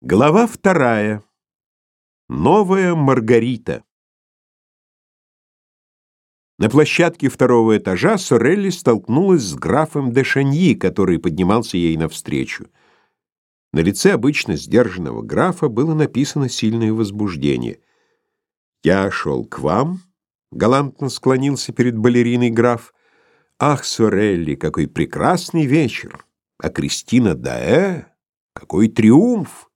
Глава вторая. Новая Маргарита. На площадке второго этажа Сорелли столкнулась с графом де Шаньи, который поднимался ей навстречу. На лице обычно сдержанного графа было написано сильное возбуждение. «Я шел к вам», — галантно склонился перед балериной граф. «Ах, Сорелли, какой прекрасный вечер! А Кристина Даэ, какой триумф!»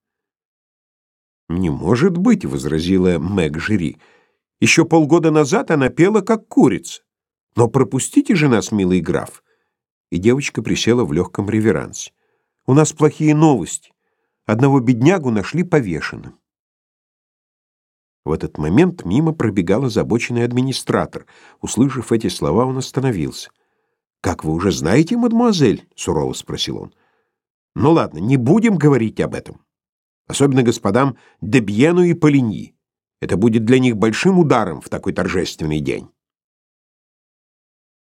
«Не может быть», — возразила Мэг Жири. «Еще полгода назад она пела, как курица. Но пропустите же нас, милый граф». И девочка присела в легком реверансе. «У нас плохие новости. Одного беднягу нашли повешенным». В этот момент мимо пробегал озабоченный администратор. Услышав эти слова, он остановился. «Как вы уже знаете, мадемуазель?» — сурово спросил он. «Ну ладно, не будем говорить об этом особенно господам Дебьену и Полиньи. Это будет для них большим ударом в такой торжественный день.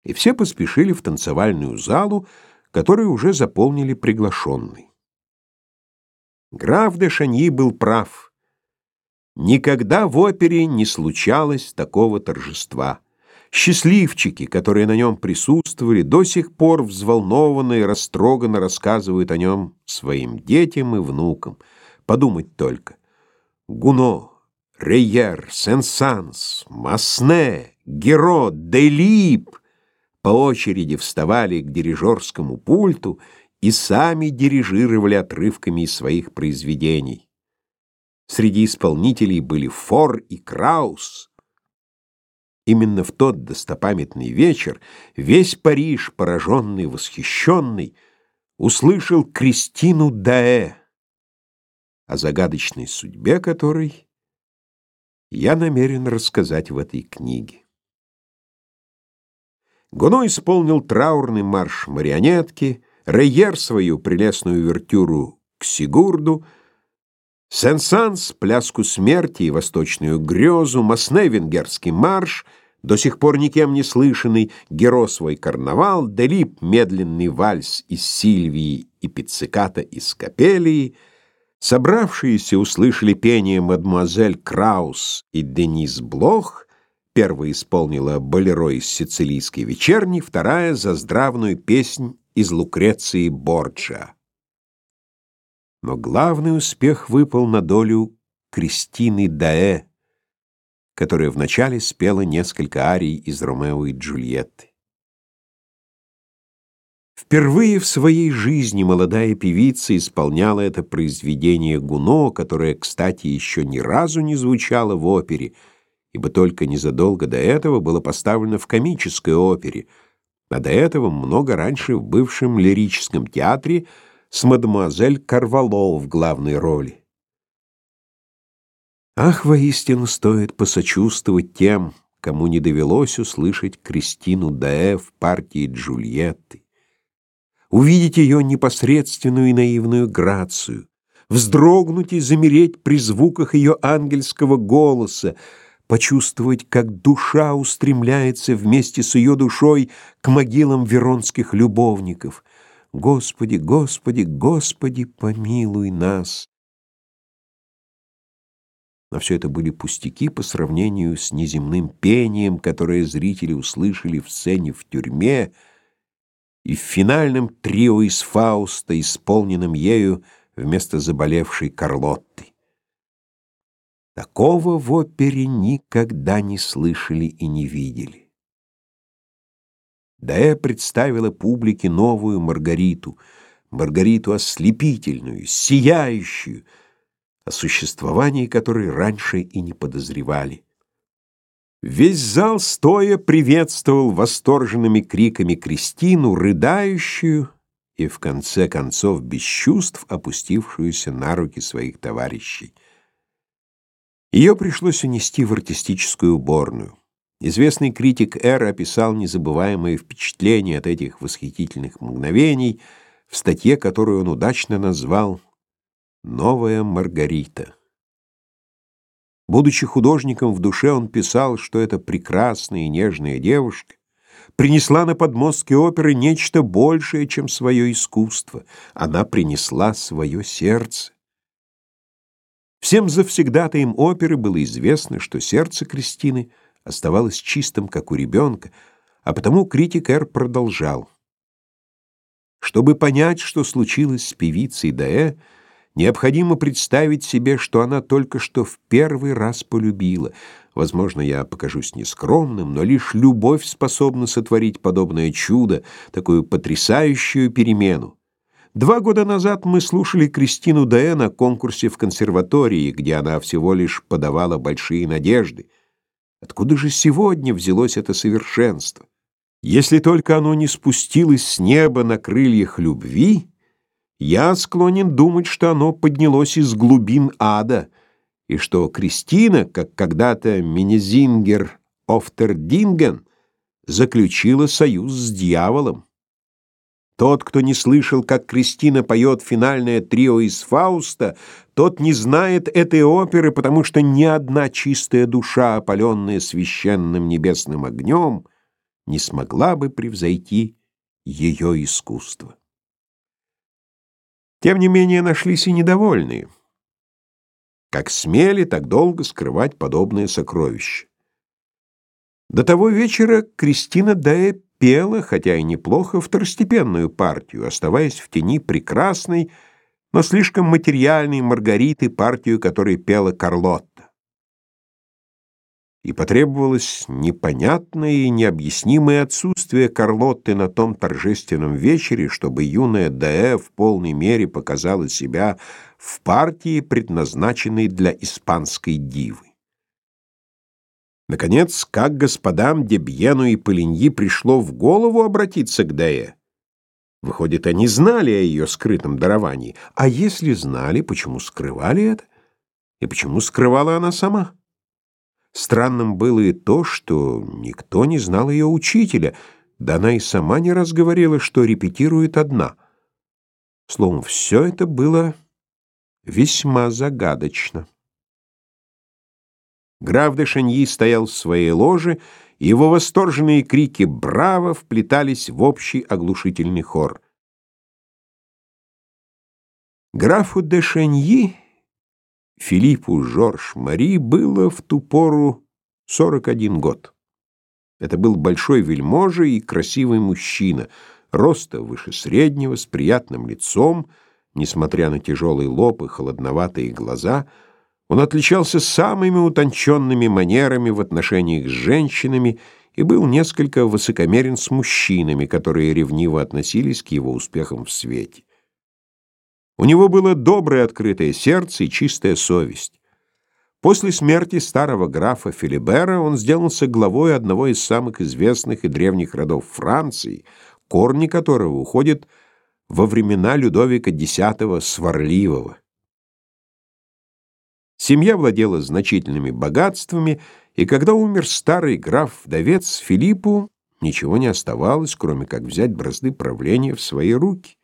И все поспешили в танцевальную залу, которую уже заполнили приглашенные. Граф де Шаньи был прав. Никогда в опере не случалось такого торжества. Счастливчики, которые на нем присутствовали, до сих пор взволнованно и растроганно рассказывают о нем своим детям и внукам — Подумать только. Гуно, Рейер, Сен-Санс, Масне, Геро, Делип по очереди вставали к дирижерскому пульту и сами дирижировали отрывками из своих произведений. Среди исполнителей были Фор и Краус. Именно в тот достопамятный вечер весь Париж, пораженный, восхищенный, услышал Кристину Даэ о загадочной судьбе которой я намерен рассказать в этой книге. Гуно исполнил траурный марш марионетки, Рейер свою прелестную вертюру к Сигурду, Сен-Санс — пляску смерти и восточную грезу, Масне — венгерский марш, до сих пор никем не слышанный, Геро свой карнавал, Делип — медленный вальс из Сильвии и пицциката из Капелии — Собравшиеся услышали пение мадемуазель Краус и Денис Блох. Первая исполнила болеро из сицилийской вечерни, вторая — за здравную песнь из Лукреции Борджа. Но главный успех выпал на долю Кристины Даэ, которая вначале спела несколько арий из Ромео и Джульетты. Впервые в своей жизни молодая певица исполняла это произведение Гуно, которое, кстати, еще ни разу не звучало в опере, ибо только незадолго до этого было поставлено в комической опере, а до этого много раньше в бывшем лирическом театре с мадемуазель Карвало в главной роли. Ах, воистину стоит посочувствовать тем, кому не довелось услышать Кристину Даэ в партии Джульетты увидеть ее непосредственную и наивную грацию, вздрогнуть и замереть при звуках ее ангельского голоса, почувствовать, как душа устремляется вместе с ее душой к могилам веронских любовников. Господи, Господи, Господи, помилуй нас! Но все это были пустяки по сравнению с неземным пением, которое зрители услышали в сцене в тюрьме, и в финальном трио из Фауста, исполненном ею вместо заболевшей Карлотты. Такого в опере никогда не слышали и не видели. Даэ представила публике новую Маргариту, Маргариту ослепительную, сияющую, о существовании которой раньше и не подозревали. Весь зал стоя приветствовал восторженными криками Кристину, рыдающую и, в конце концов, без чувств опустившуюся на руки своих товарищей. Ее пришлось унести в артистическую уборную. Известный критик Эр описал незабываемые впечатления от этих восхитительных мгновений в статье, которую он удачно назвал «Новая Маргарита». Будучи художником в душе, он писал, что эта прекрасная и нежная девушка принесла на подмостки оперы нечто большее, чем свое искусство. Она принесла свое сердце. Всем завсегдатаям оперы было известно, что сердце Кристины оставалось чистым, как у ребенка, а потому критик Р. продолжал. Чтобы понять, что случилось с певицей Даэ, необходимо представить себе, что она только что в первый раз полюбила. Возможно, я покажусь нескромным, но лишь любовь способна сотворить подобное чудо, такую потрясающую перемену. Два года назад мы слушали Кристину Даэ на конкурсе в консерватории, где она всего лишь подавала большие надежды. Откуда же сегодня взялось это совершенство? Если только оно не спустилось с неба на крыльях любви, я склонен думать, что оно поднялось из глубин ада, и что Кристина, как когда-то Минезингер Офтердинген, заключила союз с дьяволом. Тот, кто не слышал, как Кристина поет финальное трио из Фауста, тот не знает этой оперы, потому что ни одна чистая душа, опаленная священным небесным огнем, не смогла бы превзойти ее искусство. Тем не менее нашлись и недовольные. Как смели так долго скрывать подобное сокровище. До того вечера Кристина Дае пела, хотя и неплохо, второстепенную партию, оставаясь в тени прекрасной, но слишком материальной Маргариты, партию которой пела Карлотта. И потребовалось непонятное и необъяснимое отсутствие Карлотты на том торжественном вечере, чтобы юная Д.Э. в полной мере показала себя в партии, предназначенной для испанской дивы. Наконец, как господам Дебьену и Полиньи пришло в голову обратиться к Дае? Выходит, они знали о ее скрытом даровании. А если знали, почему скрывали это? И почему скрывала она сама? Странным было и то, что никто не знал ее учителя, да она и сама не раз говорила, что репетирует одна. Словом, все это было весьма загадочно. Граф де Шаньи стоял в своей ложе, и его восторженные крики «Браво!» вплетались в общий оглушительный хор. Графу де Шаньи, Филиппу Жорж Мари, было в ту пору 41 год. Это был большой вельможа и красивый мужчина, роста выше среднего, с приятным лицом, несмотря на тяжелый лоб и холодноватые глаза — он отличался самыми утонченными манерами в отношениях с женщинами и был несколько высокомерен с мужчинами, которые ревниво относились к его успехам в свете. У него было доброе открытое сердце и чистая совесть. После смерти старого графа Филибера он сделался главой одного из самых известных и древних родов Франции, корни которого уходят во времена Людовика X Сварливого. Семья владела значительными богатствами, и когда умер старый граф-вдовец Филиппу, ничего не оставалось, кроме как взять бразды правления в свои руки.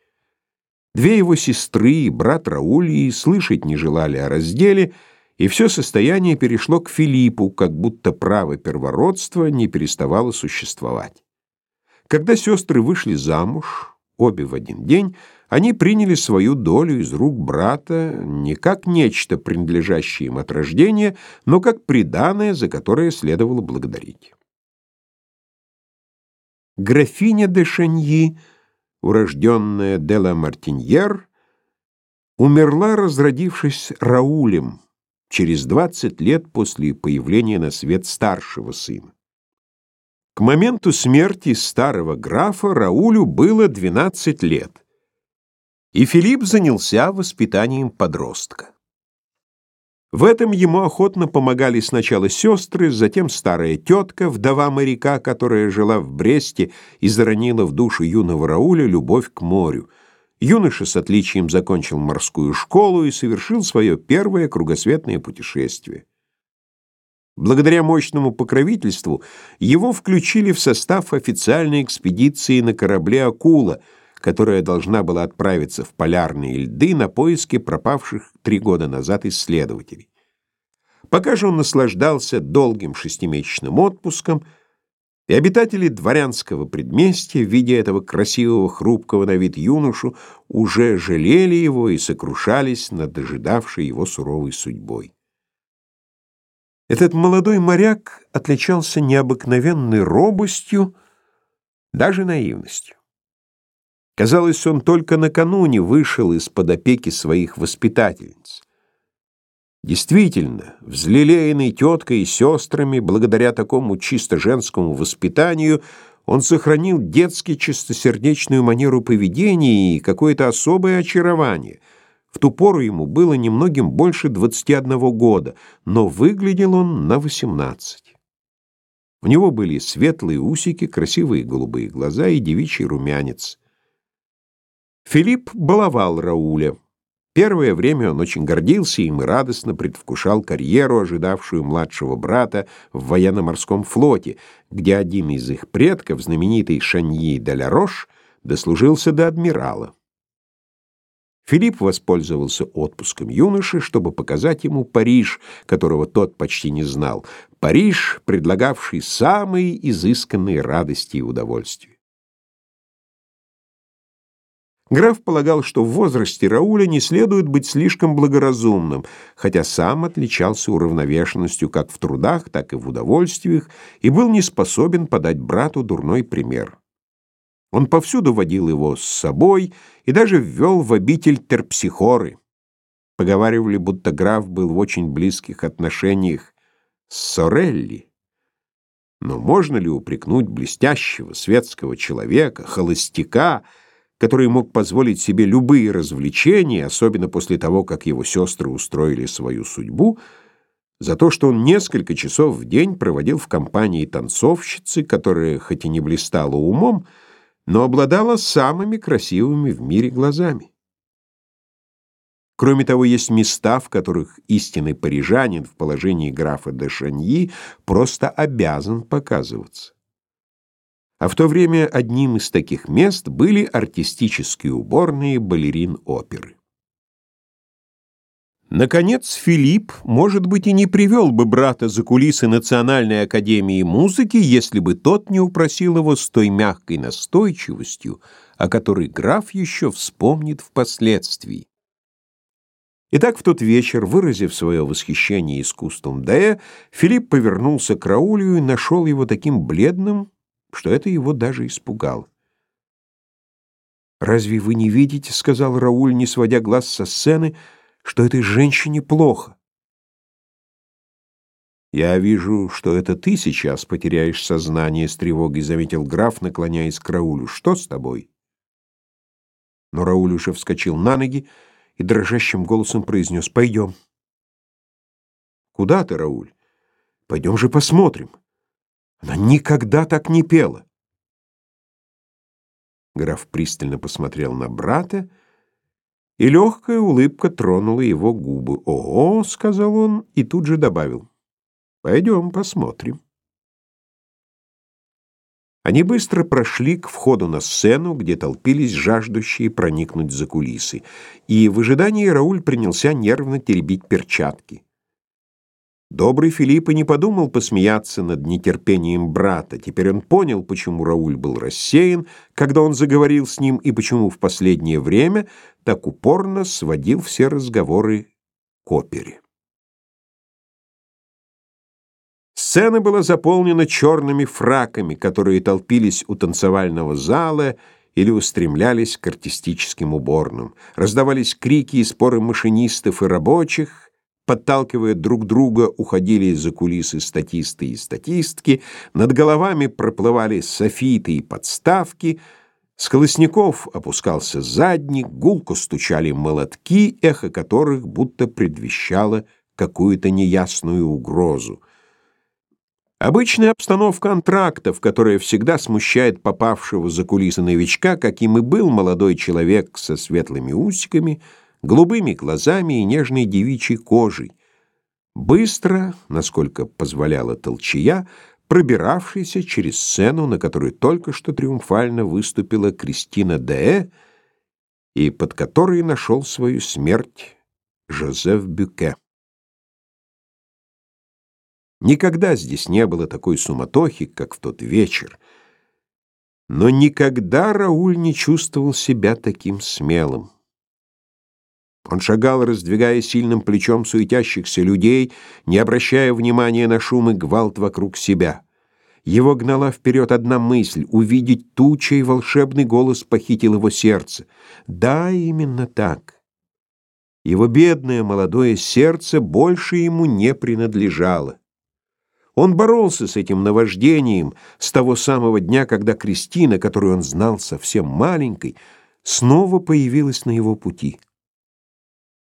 Две его сестры и брат Рауль и слышать не желали о разделе, и все состояние перешло к Филиппу, как будто право первородства не переставало существовать. Когда сестры вышли замуж, обе в один день, они приняли свою долю из рук брата не как нечто, принадлежащее им от рождения, но как приданое, за которое следовало благодарить. Графиня де Шаньи, урожденная де ла Мартиньер, умерла, разродившись Раулем, через 20 лет после появления на свет старшего сына. К моменту смерти старого графа Раулю было 12 лет и Филипп занялся воспитанием подростка. В этом ему охотно помогали сначала сестры, затем старая тетка, вдова моряка, которая жила в Бресте и заронила в душу юного Рауля любовь к морю. Юноша с отличием закончил морскую школу и совершил свое первое кругосветное путешествие. Благодаря мощному покровительству его включили в состав официальной экспедиции на корабле «Акула», которая должна была отправиться в полярные льды на поиски пропавших три года назад исследователей. Пока же он наслаждался долгим шестимесячным отпуском, И обитатели дворянского предместья, видя этого красивого, хрупкого на вид юношу, уже жалели его и сокрушались над ожидавшей его суровой судьбой. Этот молодой моряк отличался необыкновенной робостью, даже наивностью. Казалось, он только накануне вышел из-под опеки своих воспитательниц. Действительно, взлелеянный теткой и сестрами, благодаря такому чисто женскому воспитанию, он сохранил детски чистосердечную манеру поведения и какое-то особое очарование. В ту пору ему было немногим больше 21 года, но выглядел он на 18. У него были светлые усики, красивые голубые глаза и девичий румянец. Филипп баловал Рауля. Первое время он очень гордился им и радостно предвкушал карьеру, ожидавшую младшего брата в военно-морском флоте, где один из их предков, знаменитый Шаньи де ла Рош, дослужился до адмирала. Филипп воспользовался отпуском юноши, чтобы показать ему Париж, которого тот почти не знал, Париж, предлагавший самые изысканные радости и удовольствия. Граф полагал, что в возрасте Рауля не следует быть слишком благоразумным, хотя сам отличался уравновешенностью как в трудах, так и в удовольствиях и был не способен подать брату дурной пример. Он повсюду водил его с собой и даже ввел в обитель терпсихоры. Поговаривали, будто граф был в очень близких отношениях с Сорелли. Но можно ли упрекнуть блестящего светского человека, холостяка, который мог позволить себе любые развлечения, особенно после того, как его сестры устроили свою судьбу, за то, что он несколько часов в день проводил в компании танцовщицы, которая хоть и не блистала умом, но обладала самыми красивыми в мире глазами. Кроме того, есть места, в которых истинный парижанин в положении графа де Шаньи просто обязан показываться а в то время одним из таких мест были артистические уборные балерин оперы. Наконец, Филипп, может быть, и не привел бы брата за кулисы Национальной академии музыки, если бы тот не упросил его с той мягкой настойчивостью, о которой граф еще вспомнит впоследствии. Итак, в тот вечер, выразив свое восхищение искусством Дея, Филипп повернулся к Раулю и нашел его таким бледным, что это его даже испугало. «Разве вы не видите, — сказал Рауль, не сводя глаз со сцены, — что этой женщине плохо?» «Я вижу, что это ты сейчас потеряешь сознание с тревогой», — заметил граф, наклоняясь к Раулю. «Что с тобой?» Но Рауль уже вскочил на ноги и дрожащим голосом произнес «Пойдем». «Куда ты, Рауль? Пойдем же посмотрим». Она никогда так не пела. Граф пристально посмотрел на брата, и легкая улыбка тронула его губы. «Ого!» — сказал он и тут же добавил. «Пойдем посмотрим». Они быстро прошли к входу на сцену, где толпились жаждущие проникнуть за кулисы, и в ожидании Рауль принялся нервно теребить перчатки. Добрый Филипп и не подумал посмеяться над нетерпением брата. Теперь он понял, почему Рауль был рассеян, когда он заговорил с ним, и почему в последнее время так упорно сводил все разговоры к опере. Сцена была заполнена черными фраками, которые толпились у танцевального зала или устремлялись к артистическим уборным. Раздавались крики и споры машинистов и рабочих, Подталкивая друг друга, уходили из-за кулисы статисты и статистки, над головами проплывали софиты и подставки, с колосников опускался задник, гулко стучали молотки, эхо которых будто предвещало какую-то неясную угрозу. Обычная обстановка антрактов, которая всегда смущает попавшего за кулисы новичка, каким и был молодой человек со светлыми усиками — голубыми глазами и нежной девичьей кожей, быстро, насколько позволяла толчья, пробиравшийся через сцену, на которой только что триумфально выступила Кристина Де и под которой нашел свою смерть Жозеф Бюке. Никогда здесь не было такой суматохи, как в тот вечер. Но никогда Рауль не чувствовал себя таким смелым. Он шагал, раздвигая сильным плечом суетящихся людей, не обращая внимания на шум и гвалт вокруг себя. Его гнала вперед одна мысль — увидеть ту, чей волшебный голос похитил его сердце. Да, именно так. Его бедное молодое сердце больше ему не принадлежало. Он боролся с этим наваждением с того самого дня, когда Кристина, которую он знал совсем маленькой, снова появилась на его пути.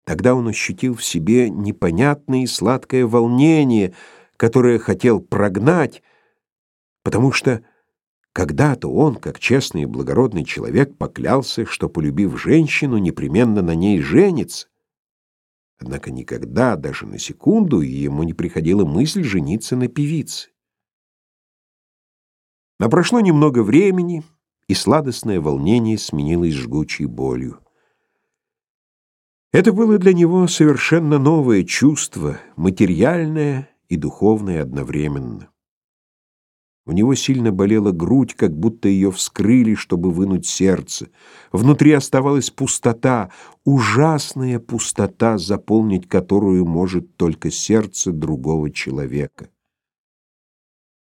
Тогда он ощутил в себе непонятное и сладкое волнение, которое хотел прогнать, потому что когда-то он, как честный и благородный человек, поклялся, что, полюбив женщину, непременно на ней женится. Однако никогда, даже на секунду, ему не приходила мысль жениться на певице. Но прошло немного времени, и сладостное волнение сменилось жгучей болью. Это было для него совершенно новое чувство, материальное и духовное одновременно. У него сильно болела грудь, как будто ее вскрыли, чтобы вынуть сердце. Внутри оставалась пустота, ужасная пустота, заполнить которую может только сердце другого человека.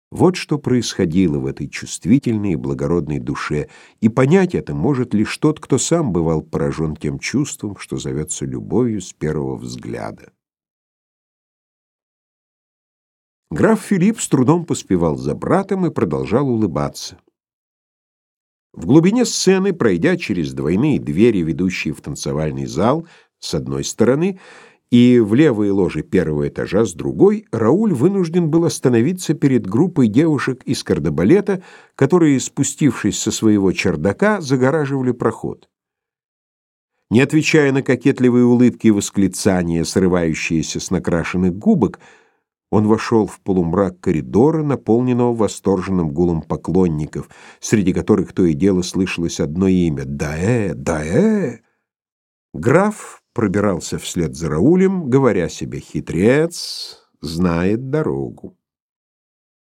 Вот что происходило в этой чувствительной и благородной душе, и понять это может лишь тот, кто сам бывал поражен тем чувством, что зовется любовью с первого взгляда. Граф Филипп с трудом поспевал за братом и продолжал улыбаться. В глубине сцены, пройдя через двойные двери, ведущие в танцевальный зал, с одной стороны, и в левые ложи первого этажа с другой, Рауль вынужден был остановиться перед группой девушек из кардебалета, которые, спустившись со своего чердака, загораживали проход. Не отвечая на кокетливые улыбки и восклицания, срывающиеся с накрашенных губок, он вошел в полумрак коридора, наполненного восторженным гулом поклонников, среди которых то и дело слышалось одно имя — «Даэ! Даэ!». Граф пробирался вслед за Раулем, говоря себе «Хитрец знает дорогу».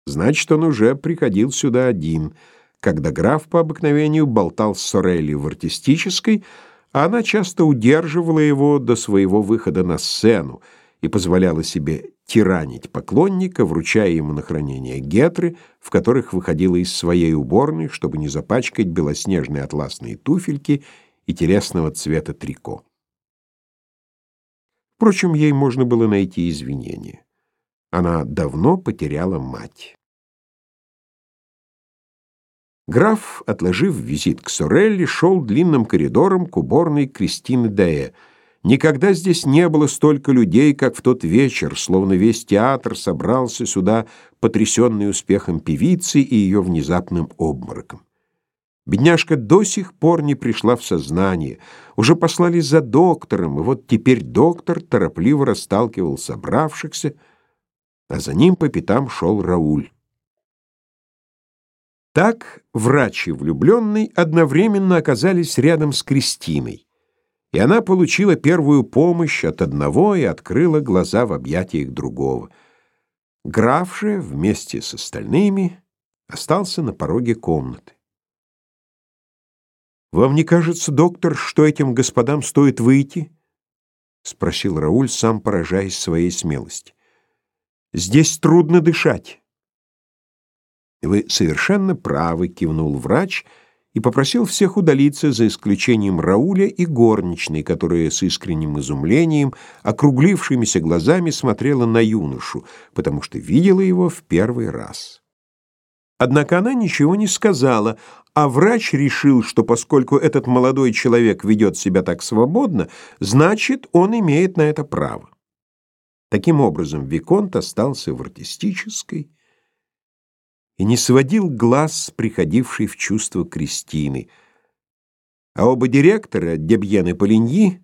Значит, он уже приходил сюда один, когда граф по обыкновению болтал с Сорелли в артистической, а она часто удерживала его до своего выхода на сцену и позволяла себе тиранить поклонника, вручая ему на хранение гетры, в которых выходила из своей уборной, чтобы не запачкать белоснежные атласные туфельки и телесного цвета трико. Впрочем, ей можно было найти извинения. Она давно потеряла мать. Граф, отложив визит к Сорелли, шел длинным коридором к уборной Кристины Дае — Никогда здесь не было столько людей, как в тот вечер, словно весь театр собрался сюда, потрясенный успехом певицы и ее внезапным обмороком. Бедняжка до сих пор не пришла в сознание. Уже послали за доктором, и вот теперь доктор торопливо расталкивал собравшихся, а за ним по пятам шел Рауль. Так врач и влюбленный одновременно оказались рядом с Кристиной и она получила первую помощь от одного и открыла глаза в объятиях другого. Граф же вместе с остальными остался на пороге комнаты. «Вам не кажется, доктор, что этим господам стоит выйти?» — спросил Рауль, сам поражаясь своей смелости. «Здесь трудно дышать». «Вы совершенно правы», — кивнул врач, — и попросил всех удалиться, за исключением Рауля и горничной, которая с искренним изумлением, округлившимися глазами смотрела на юношу, потому что видела его в первый раз. Однако она ничего не сказала, а врач решил, что поскольку этот молодой человек ведет себя так свободно, значит, он имеет на это право. Таким образом, Виконт остался в артистической, и не сводил глаз с приходившей в чувство Кристины. А оба директора, Дебьен и Полиньи,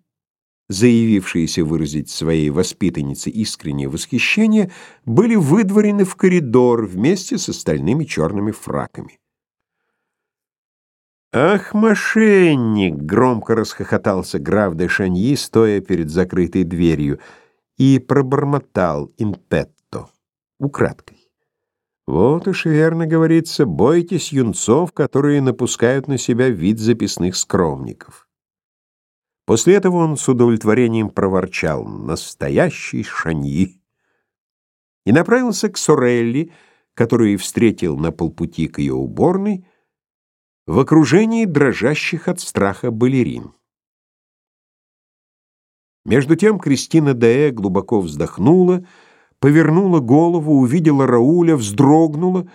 заявившиеся выразить своей воспитаннице искреннее восхищение, были выдворены в коридор вместе с остальными черными фраками. «Ах, мошенник!» — громко расхохотался граф де Шаньи, стоя перед закрытой дверью, и пробормотал «Инпет». украдкой. Вот уж верно говорится, бойтесь юнцов, которые напускают на себя вид записных скромников. После этого он с удовлетворением проворчал «настоящий шаньи» и направился к Сорелли, которую встретил на полпути к ее уборной, в окружении дрожащих от страха балерин. Между тем Кристина Деэ глубоко вздохнула, повернула голову, увидела Рауля, вздрогнула,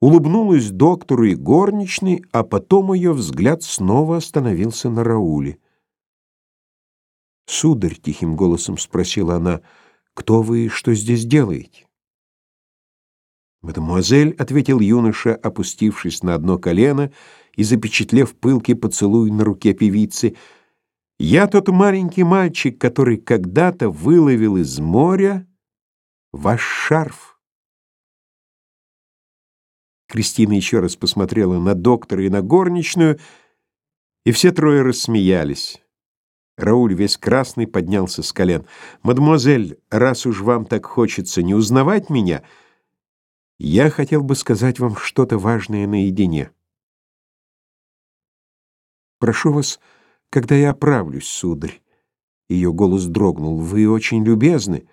улыбнулась доктору и горничной, а потом ее взгляд снова остановился на Рауле. «Сударь», — тихим голосом спросила она, — «кто вы и что здесь делаете?» «Мадемуазель», — ответил юноша, опустившись на одно колено и запечатлев пылкий поцелуй на руке певицы, — «я тот маленький мальчик, который когда-то выловил из моря ваш шарф». Кристина еще раз посмотрела на доктора и на горничную, и все трое рассмеялись. Рауль, весь красный, поднялся с колен. «Мадемуазель, раз уж вам так хочется не узнавать меня...» Я хотел бы сказать вам что-то важное наедине. Прошу вас, когда я оправлюсь, сударь. Ее голос дрогнул. Вы очень любезны.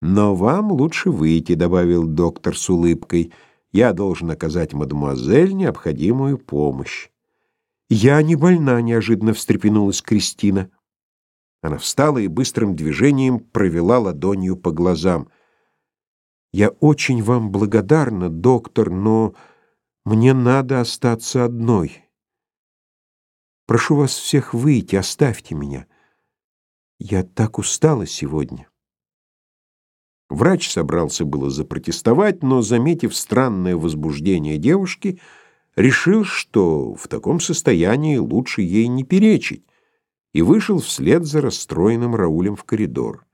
Но вам лучше выйти, добавил доктор с улыбкой. Я должен оказать мадемуазель необходимую помощь. Я не больна, неожиданно встрепенулась Кристина. Она встала и быстрым движением провела ладонью по глазам. Я очень вам благодарна, доктор, но мне надо остаться одной. Прошу вас всех выйти, оставьте меня. Я так устала сегодня. Врач собрался было запротестовать, но, заметив странное возбуждение девушки, решил, что в таком состоянии лучше ей не перечить, и вышел вслед за расстроенным Раулем в коридор.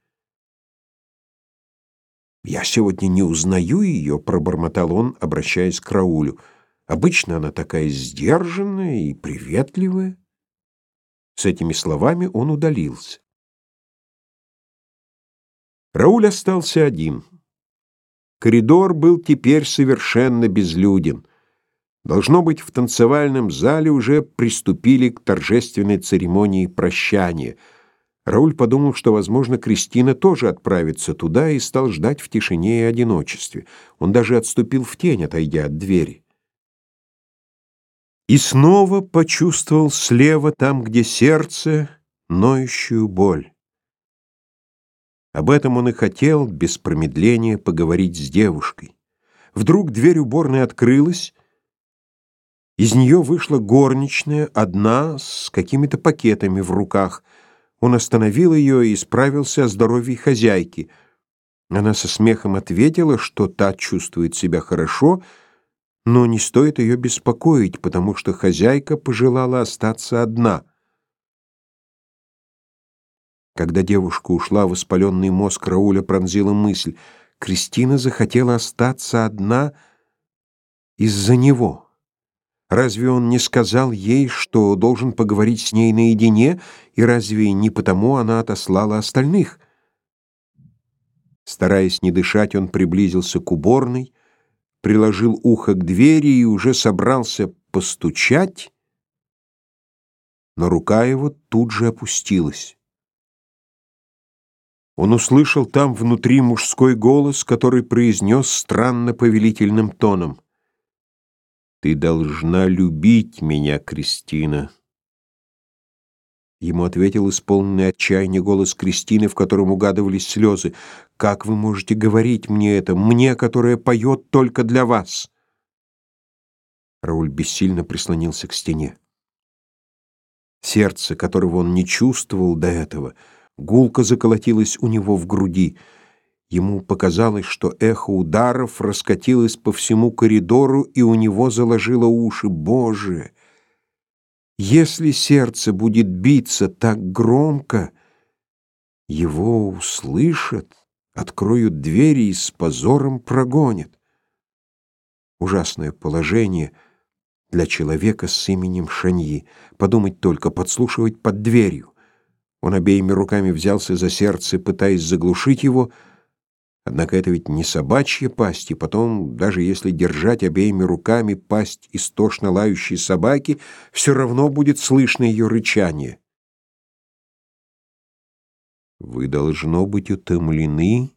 «Я сегодня не узнаю ее», — пробормотал он, обращаясь к Раулю. «Обычно она такая сдержанная и приветливая». С этими словами он удалился. Рауль остался один. Коридор был теперь совершенно безлюден. Должно быть, в танцевальном зале уже приступили к торжественной церемонии прощания — Рауль подумал, что, возможно, Кристина тоже отправится туда и стал ждать в тишине и одиночестве. Он даже отступил в тень, отойдя от двери. И снова почувствовал слева, там, где сердце, ноющую боль. Об этом он и хотел без промедления поговорить с девушкой. Вдруг дверь уборной открылась, из нее вышла горничная, одна, с какими-то пакетами в руках — он остановил ее и справился о здоровье хозяйки. Она со смехом ответила, что та чувствует себя хорошо, но не стоит ее беспокоить, потому что хозяйка пожелала остаться одна. Когда девушка ушла, воспаленный мозг Рауля пронзила мысль. Кристина захотела остаться одна из-за него. Разве он не сказал ей, что должен поговорить с ней наедине, и разве не потому она отослала остальных? Стараясь не дышать, он приблизился к уборной, приложил ухо к двери и уже собрался постучать, но рука его тут же опустилась. Он услышал там внутри мужской голос, который произнес странно повелительным тоном. Ты должна любить меня, Кристина. Ему ответил исполненный отчаяния голос Кристины, в котором угадывались слезы. «Как вы можете говорить мне это, мне, которая поет только для вас?» Рауль бессильно прислонился к стене. Сердце, которого он не чувствовал до этого, гулко заколотилось у него в груди — Ему показалось, что эхо ударов раскатилось по всему коридору, и у него заложило уши. Боже! Если сердце будет биться так громко, его услышат, откроют двери и с позором прогонят. Ужасное положение для человека с именем Шаньи. Подумать только, подслушивать под дверью. Он обеими руками взялся за сердце, пытаясь заглушить его, — Однако это ведь не собачья пасть, и потом, даже если держать обеими руками пасть истошно лающей собаки, все равно будет слышно ее рычание. «Вы, должно быть, утомлены?»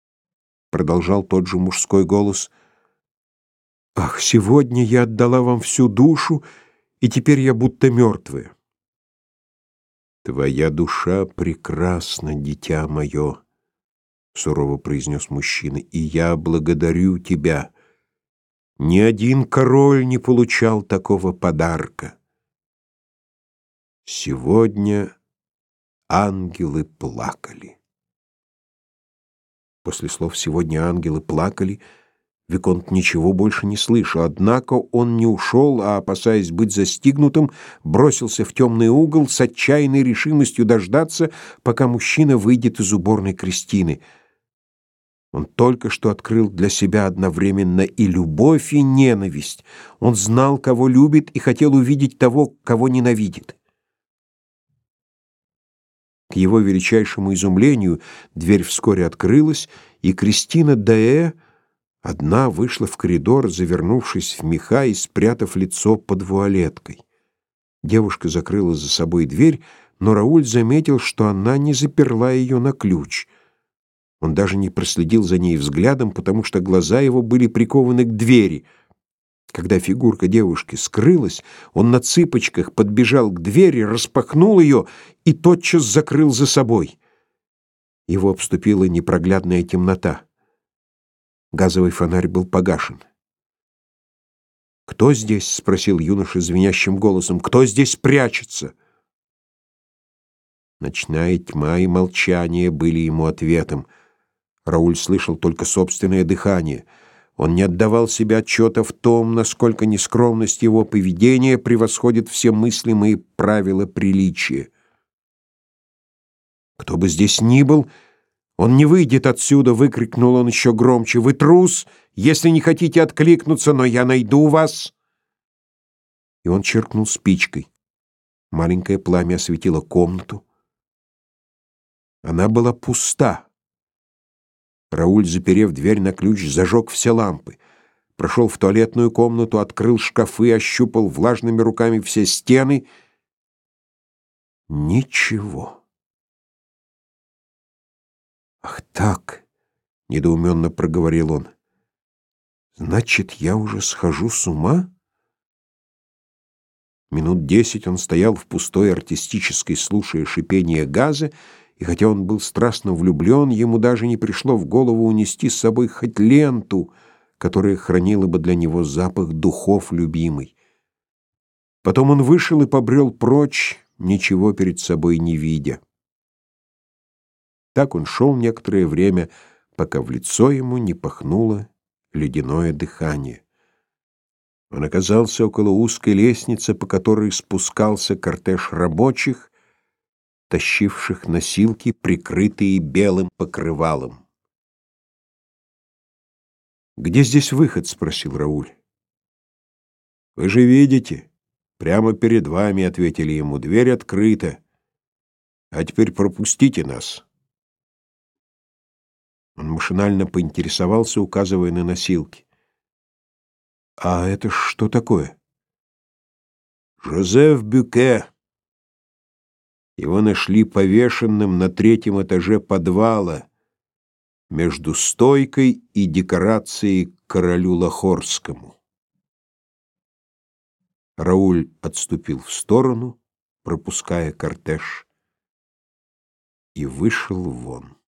— продолжал тот же мужской голос. «Ах, сегодня я отдала вам всю душу, и теперь я будто мертвая». «Твоя душа прекрасна, дитя мое», — сурово произнес мужчина, — «и я благодарю тебя. Ни один король не получал такого подарка. Сегодня ангелы плакали». После слов «сегодня ангелы плакали» Виконт ничего больше не слышал, однако он не ушел, а, опасаясь быть застигнутым, бросился в темный угол с отчаянной решимостью дождаться, пока мужчина выйдет из уборной Кристины — он только что открыл для себя одновременно и любовь, и ненависть. Он знал, кого любит, и хотел увидеть того, кого ненавидит. К его величайшему изумлению дверь вскоре открылась, и Кристина Даэ одна вышла в коридор, завернувшись в меха и спрятав лицо под вуалеткой. Девушка закрыла за собой дверь, но Рауль заметил, что она не заперла ее на ключ — он даже не проследил за ней взглядом, потому что глаза его были прикованы к двери. Когда фигурка девушки скрылась, он на цыпочках подбежал к двери, распахнул ее и тотчас закрыл за собой. Его обступила непроглядная темнота. Газовый фонарь был погашен. «Кто здесь?» — спросил юноша звенящим голосом. «Кто здесь прячется?» Ночная тьма и молчание были ему ответом — Рауль слышал только собственное дыхание. Он не отдавал себе отчета в том, насколько нескромность его поведения превосходит все мыслимые правила приличия. «Кто бы здесь ни был, он не выйдет отсюда!» — выкрикнул он еще громче. «Вы трус, если не хотите откликнуться, но я найду вас!» И он черкнул спичкой. Маленькое пламя осветило комнату. Она была пуста. Рауль, заперев дверь на ключ, зажег все лампы. Прошел в туалетную комнату, открыл шкафы, ощупал влажными руками все стены. Ничего. «Ах так!» — недоуменно проговорил он. «Значит, я уже схожу с ума?» Минут десять он стоял в пустой артистической, слушая шипение газа, и хотя он был страстно влюблен, ему даже не пришло в голову унести с собой хоть ленту, которая хранила бы для него запах духов любимой. Потом он вышел и побрел прочь, ничего перед собой не видя. Так он шел некоторое время, пока в лицо ему не пахнуло ледяное дыхание. Он оказался около узкой лестницы, по которой спускался кортеж рабочих, тащивших носилки, прикрытые белым покрывалом. «Где здесь выход?» — спросил Рауль. «Вы же видите. Прямо перед вами», — ответили ему. «Дверь открыта. А теперь пропустите нас». Он машинально поинтересовался, указывая на носилки. «А это что такое?» «Жозеф Бюке», его нашли повешенным на третьем этаже подвала между стойкой и декорацией к королю Лахорскому. Рауль отступил в сторону, пропуская кортеж, и вышел вон.